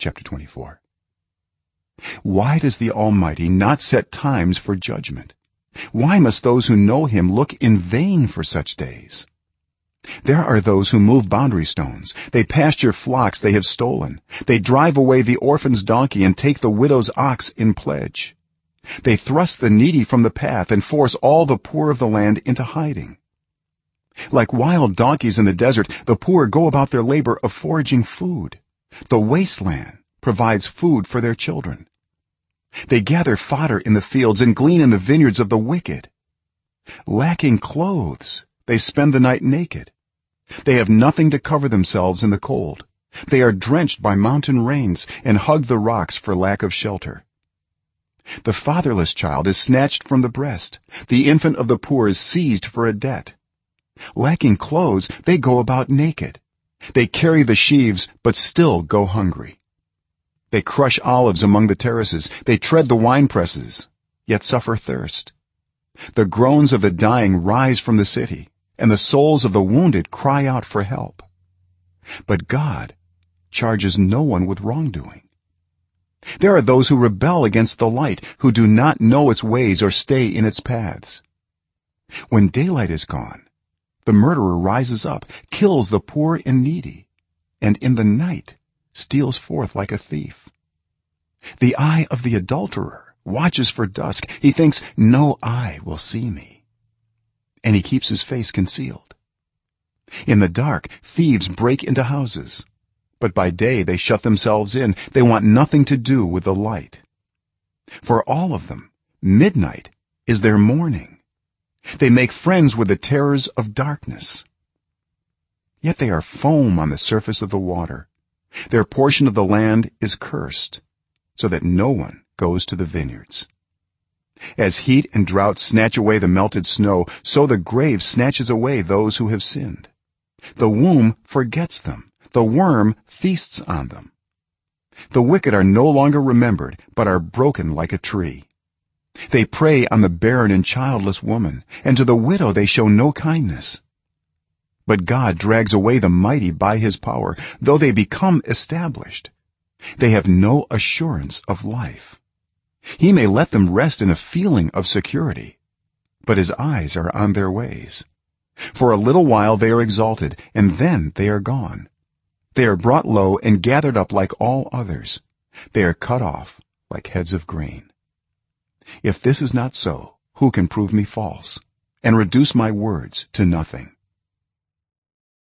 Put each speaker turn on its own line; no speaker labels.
chapter 24 why does the almighty not set times for judgment? Why must those who know him look in vain for such days? There are those who move boundary stones. They pasture flocks they have stolen. They drive away the orphan's donkey and take the widow's ox in pledge. They thrust the needy from the path and force all the poor of the land into hiding. Like wild donkeys in the desert the poor go about their labor of foraging food the wasteland provides food for their children. They gather fodder in the fields and glean in the vineyards of the wicked. Lacking clothes they spend the night naked. They have nothing to cover themselves in the cold. They are drenched by mountain rains and hug the rocks for lack of shelter. The fatherless child is snatched from the breast. The infant of the poor is seized for a debt. Lacking clothes they go about naked they carry the sheaves but still go hungry. They crush olives among the terraces. They tread the wine presses yet suffer thirst. The groans of the dying rise from the city and the souls of the wounded cry out for help. But god charges no one with wrongdoing. There are those who rebel against the light who do not know its ways or stay in its paths. When daylight is gone the murderer rises up kills the poor and needy and in the night steals forth like a thief. The eye of the adulterer watches for dusk. He thinks no eye will see me. And he keeps his face concealed. In the dark thieves break into houses but by day they shut themselves in. They want nothing to do with the light. For all of them midnight is their morning they make friends with the terrors of darkness. Yet they are foam on the surface of the water. Their portion of the land is cursed so that no one goes to the vineyards. As heat and drought snatch away the melted snow so the grave snatches away those who have sinned. The womb forgets them. The worm feasts on them. The wicked are no longer remembered but are broken like a tree they prey on the barren and childless woman and to the widow they show no kindness. But god drags away the mighty by his power though they become established. They have no assurance of life. He may let them rest in a feeling of security but his eyes are on their ways. For a little while they are exalted and then they are gone. They are brought low and gathered up like all others. They are cut off like heads of grain if this is not so who can prove me false and reduce my words to nothing